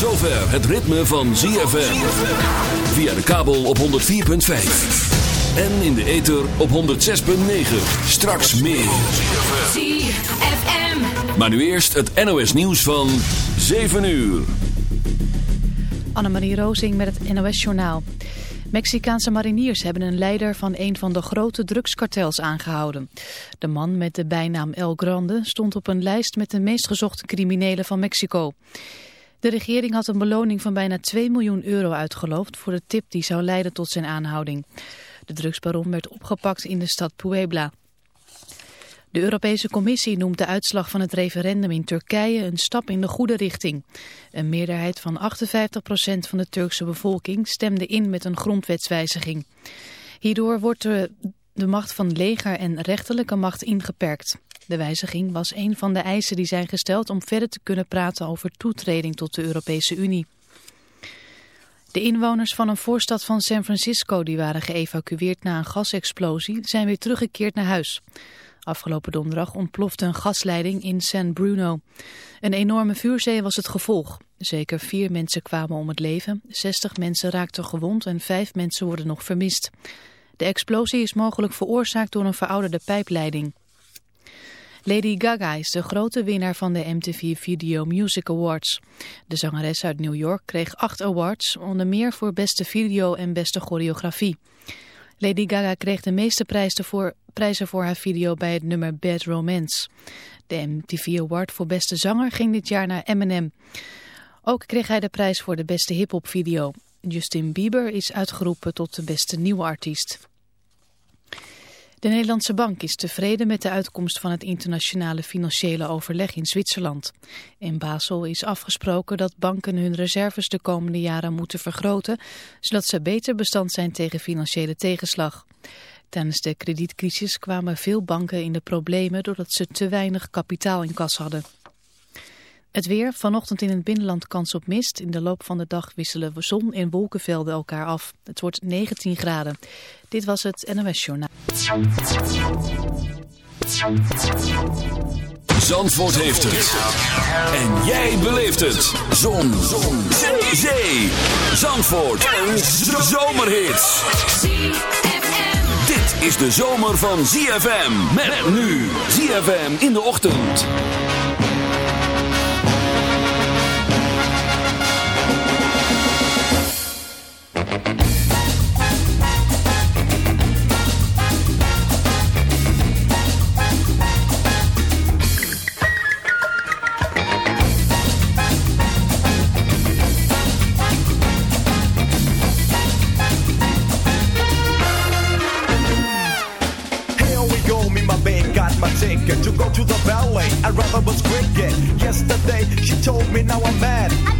zover het ritme van ZFM. Via de kabel op 104.5. En in de ether op 106.9. Straks meer. ZFM. Maar nu eerst het NOS nieuws van 7 uur. Annemarie Rozing met het NOS Journaal. Mexicaanse mariniers hebben een leider van een van de grote drugskartels aangehouden. De man met de bijnaam El Grande stond op een lijst met de meest gezochte criminelen van Mexico. De regering had een beloning van bijna 2 miljoen euro uitgeloofd voor de tip die zou leiden tot zijn aanhouding. De drugsbaron werd opgepakt in de stad Puebla. De Europese Commissie noemt de uitslag van het referendum in Turkije een stap in de goede richting. Een meerderheid van 58% van de Turkse bevolking stemde in met een grondwetswijziging. Hierdoor wordt de, de macht van leger en rechterlijke macht ingeperkt. De wijziging was een van de eisen die zijn gesteld om verder te kunnen praten over toetreding tot de Europese Unie. De inwoners van een voorstad van San Francisco die waren geëvacueerd na een gasexplosie zijn weer teruggekeerd naar huis. Afgelopen donderdag ontplofte een gasleiding in San Bruno. Een enorme vuurzee was het gevolg. Zeker vier mensen kwamen om het leven, 60 mensen raakten gewond en vijf mensen worden nog vermist. De explosie is mogelijk veroorzaakt door een verouderde pijpleiding. Lady Gaga is de grote winnaar van de MTV Video Music Awards. De zangeres uit New York kreeg acht awards, onder meer voor beste video en beste choreografie. Lady Gaga kreeg de meeste prijzen voor, prijzen voor haar video bij het nummer Bad Romance. De MTV Award voor beste zanger ging dit jaar naar Eminem. Ook kreeg hij de prijs voor de beste hip-hop video. Justin Bieber is uitgeroepen tot de beste nieuwe artiest. De Nederlandse Bank is tevreden met de uitkomst van het internationale financiële overleg in Zwitserland. In Basel is afgesproken dat banken hun reserves de komende jaren moeten vergroten, zodat ze beter bestand zijn tegen financiële tegenslag. Tijdens de kredietcrisis kwamen veel banken in de problemen doordat ze te weinig kapitaal in kas hadden. Het weer, vanochtend in het binnenland kans op mist. In de loop van de dag wisselen we zon en wolkenvelden elkaar af. Het wordt 19 graden. Dit was het NOS Journaal. Zandvoort heeft het. En jij beleeft het. Zon. Zon. Zee. Zandvoort. Een zomerhit. Dit is de zomer van ZFM. Met nu. ZFM in de ochtend. To go to the ballet. I'd rather was cricket. Yesterday she told me now I'm mad. I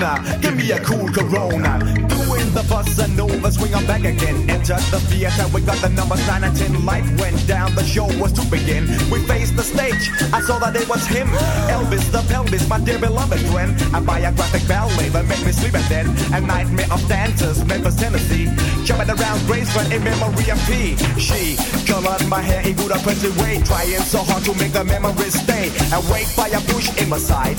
Give me a cool Corona. Doing the bus and over, swing on back again. Enter the theater, we got the numbers 9 and 10. Light went down, the show was to begin. We faced the stage, I saw that it was him. Elvis the pelvis, my dear beloved friend. A biographic ballet that made me sleep at then. A nightmare of dancers, Memphis, Tennessee. Jumping around Graceland in memory of P. She colored my hair in good oppressive way. Trying so hard to make the memories stay. Awake by a bush in my side.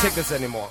tickets anymore.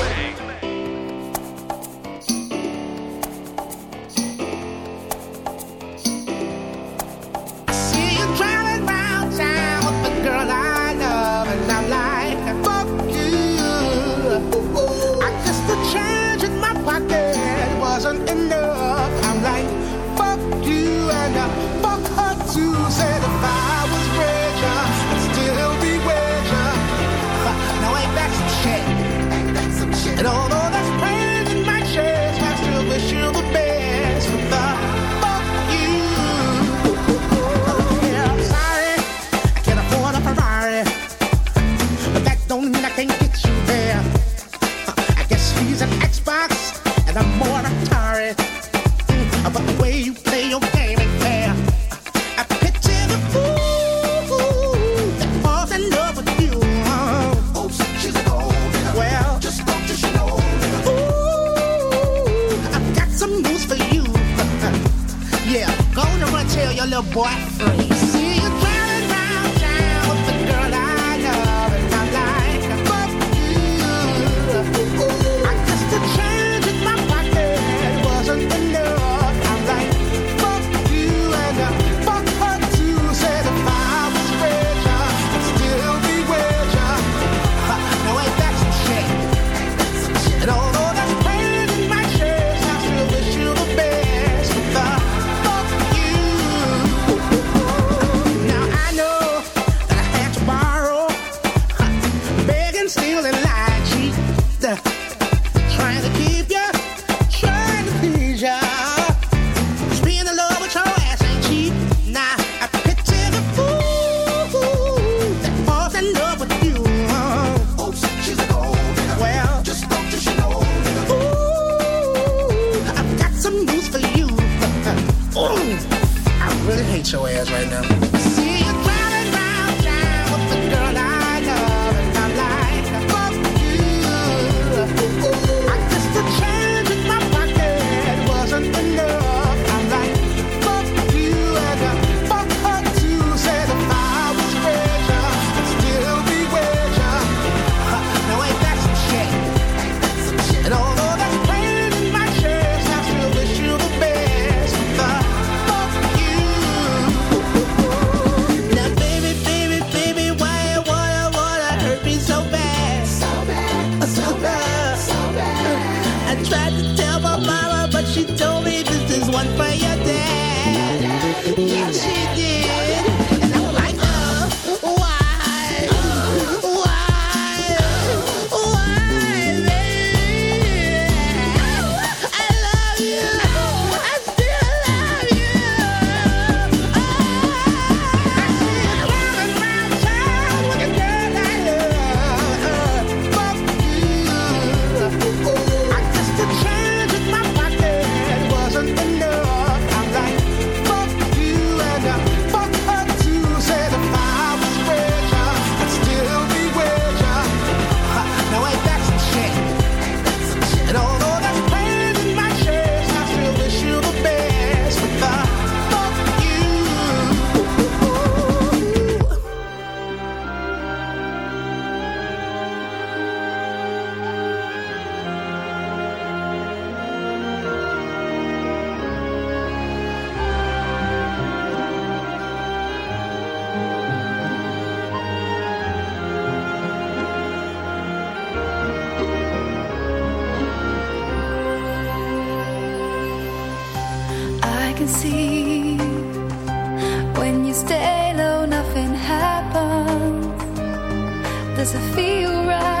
Feel right?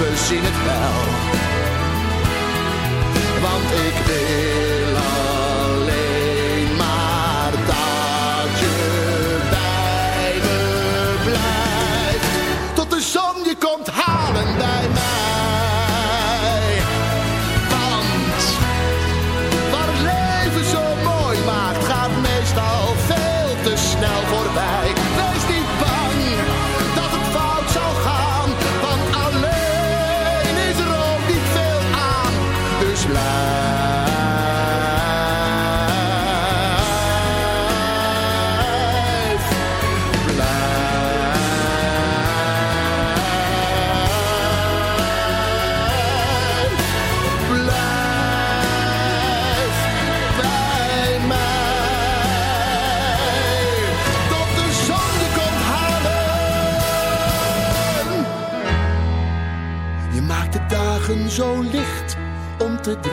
We zien het wel. Want ik wil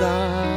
om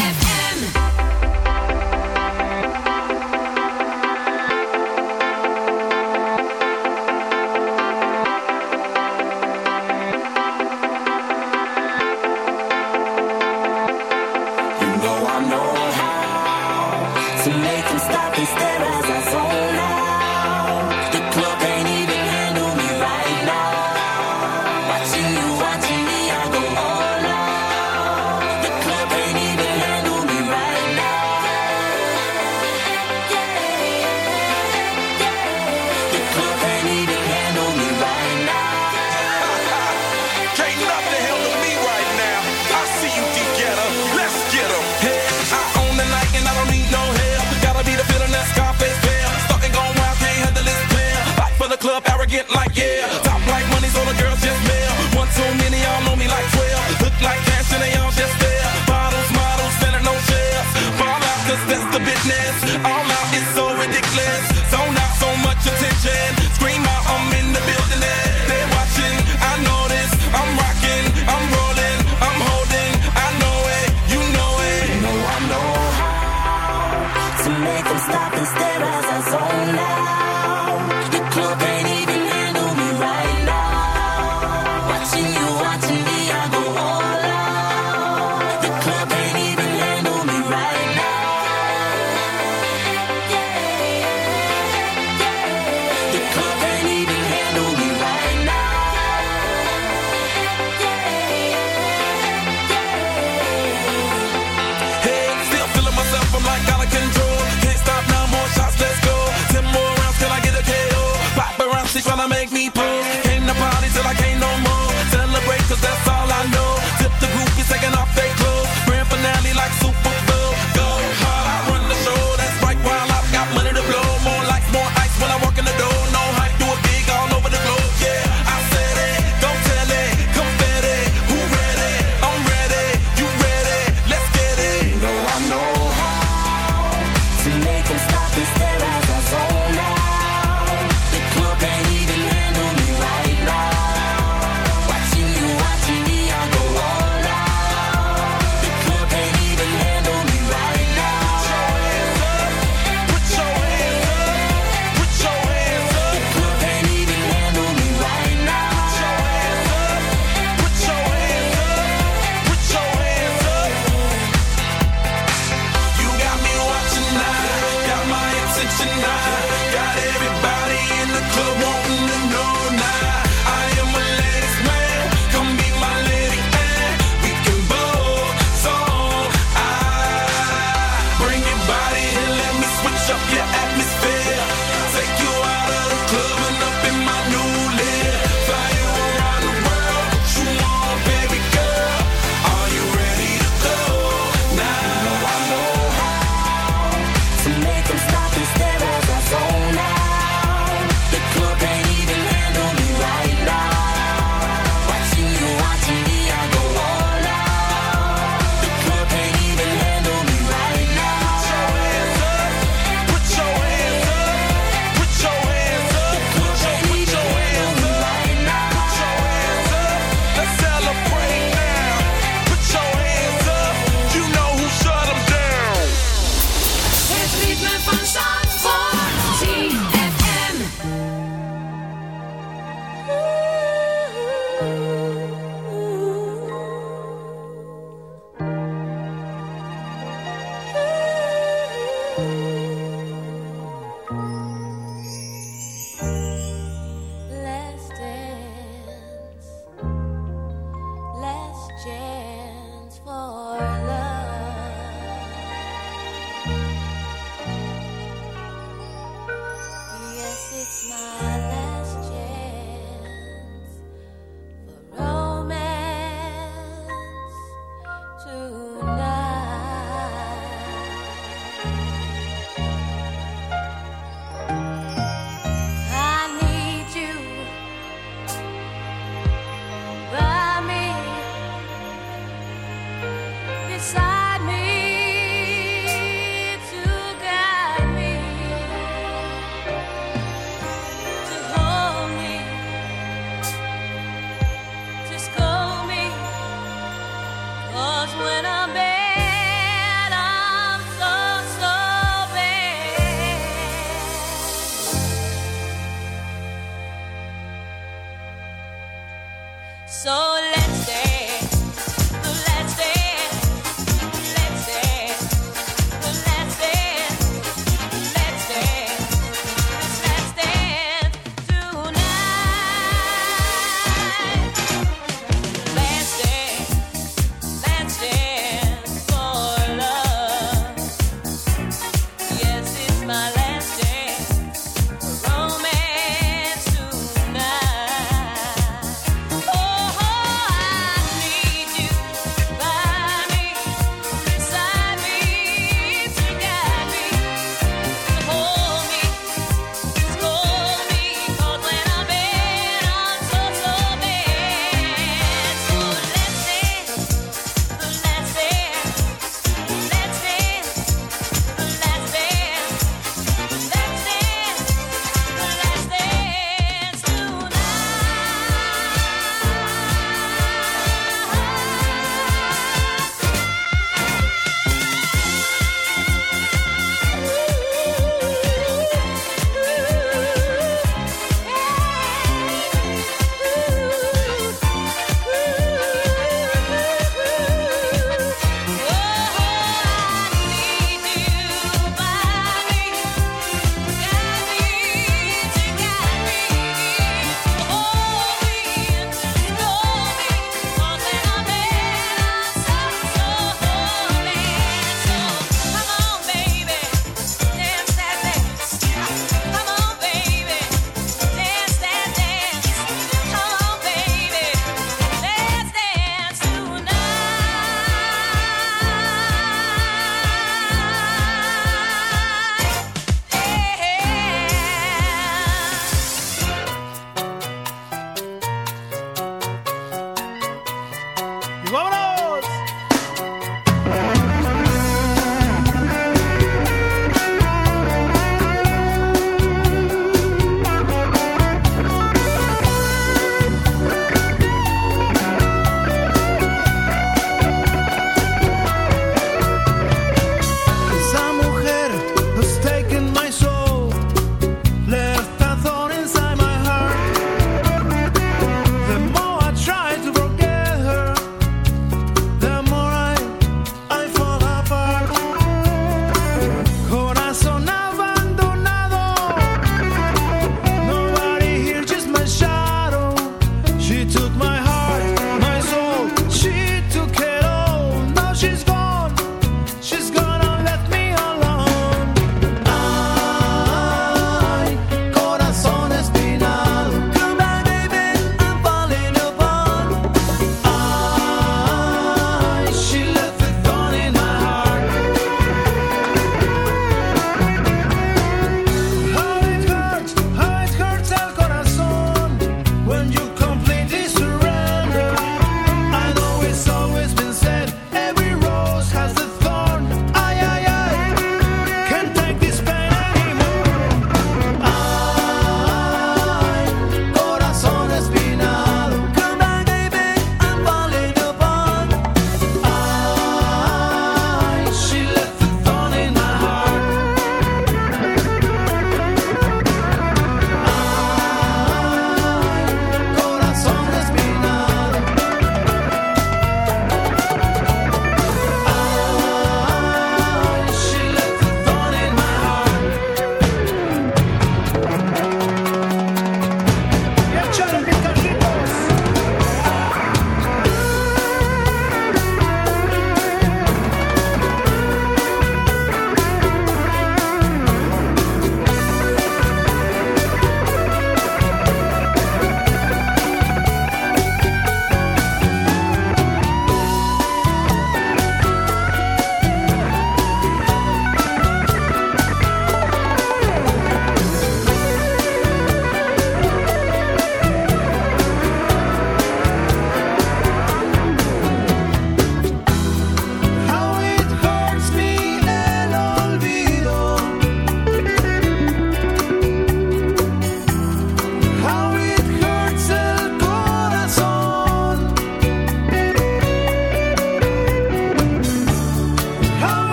arrogant like yeah. Chance for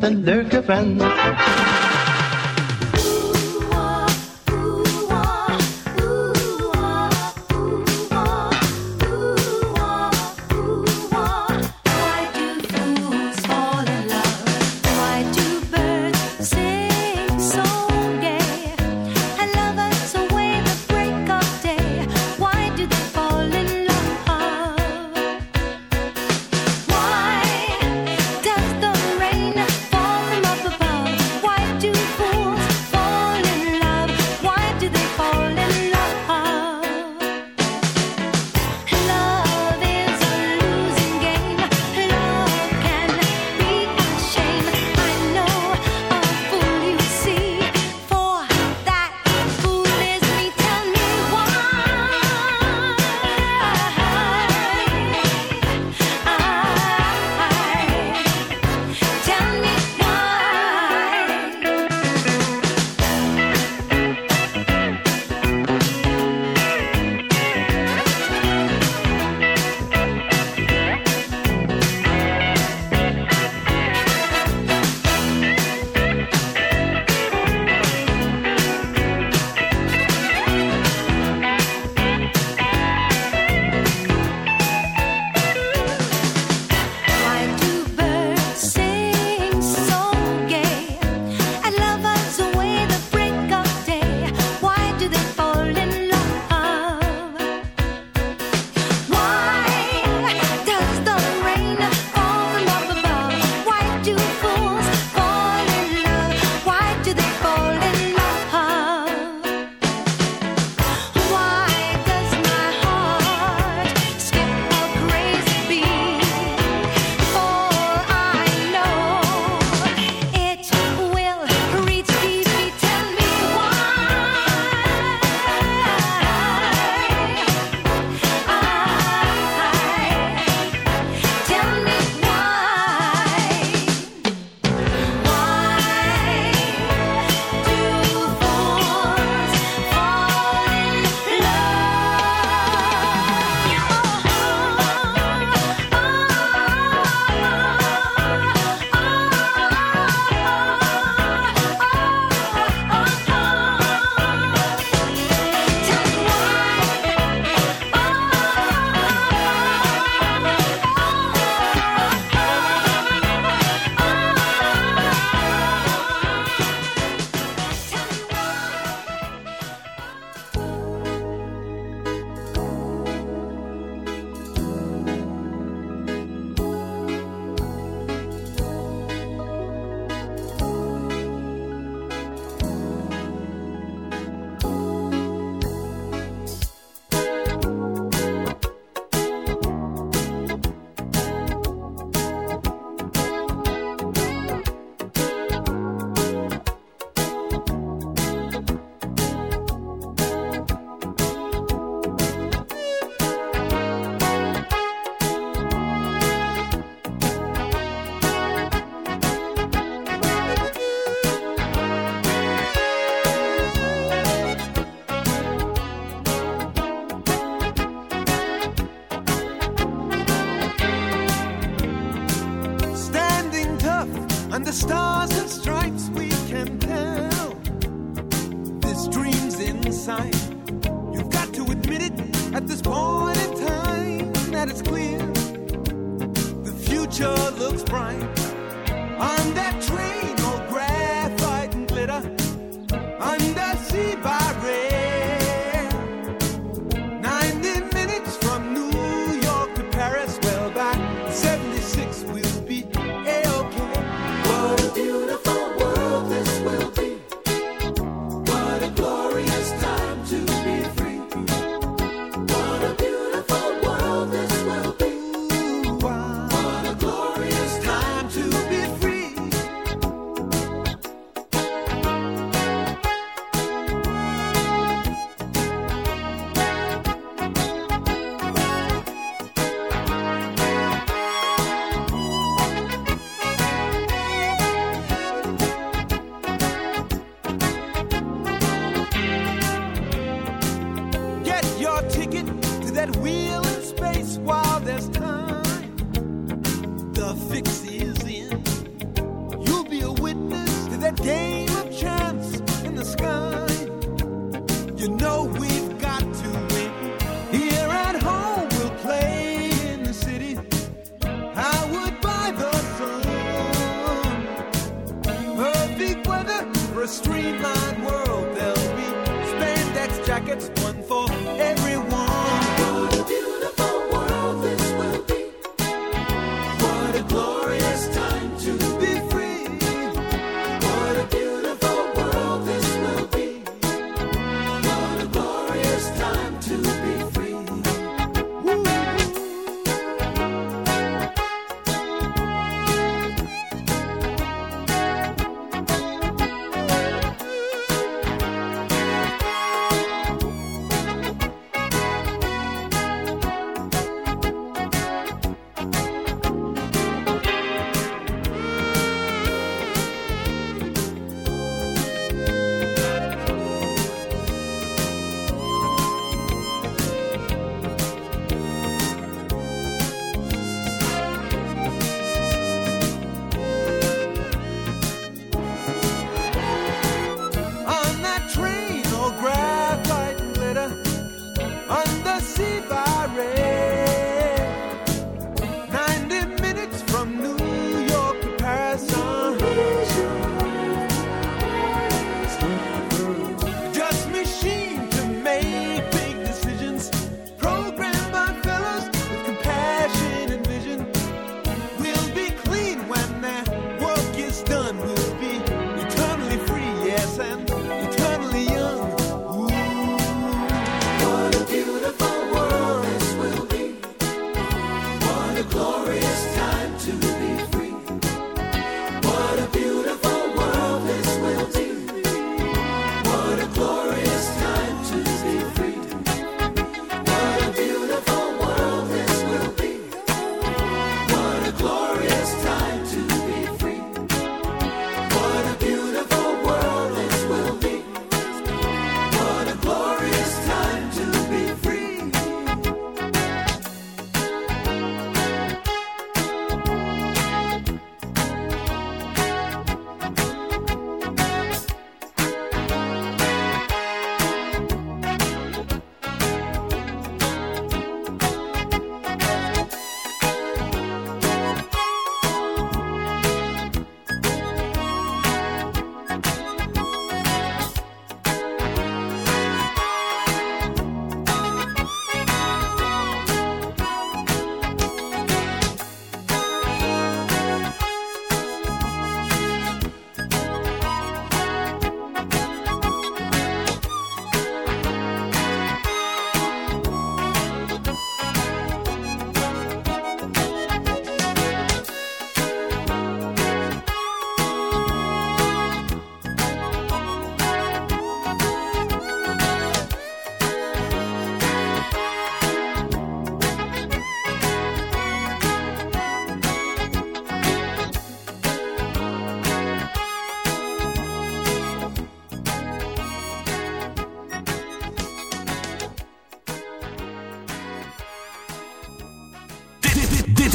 Echt een leuke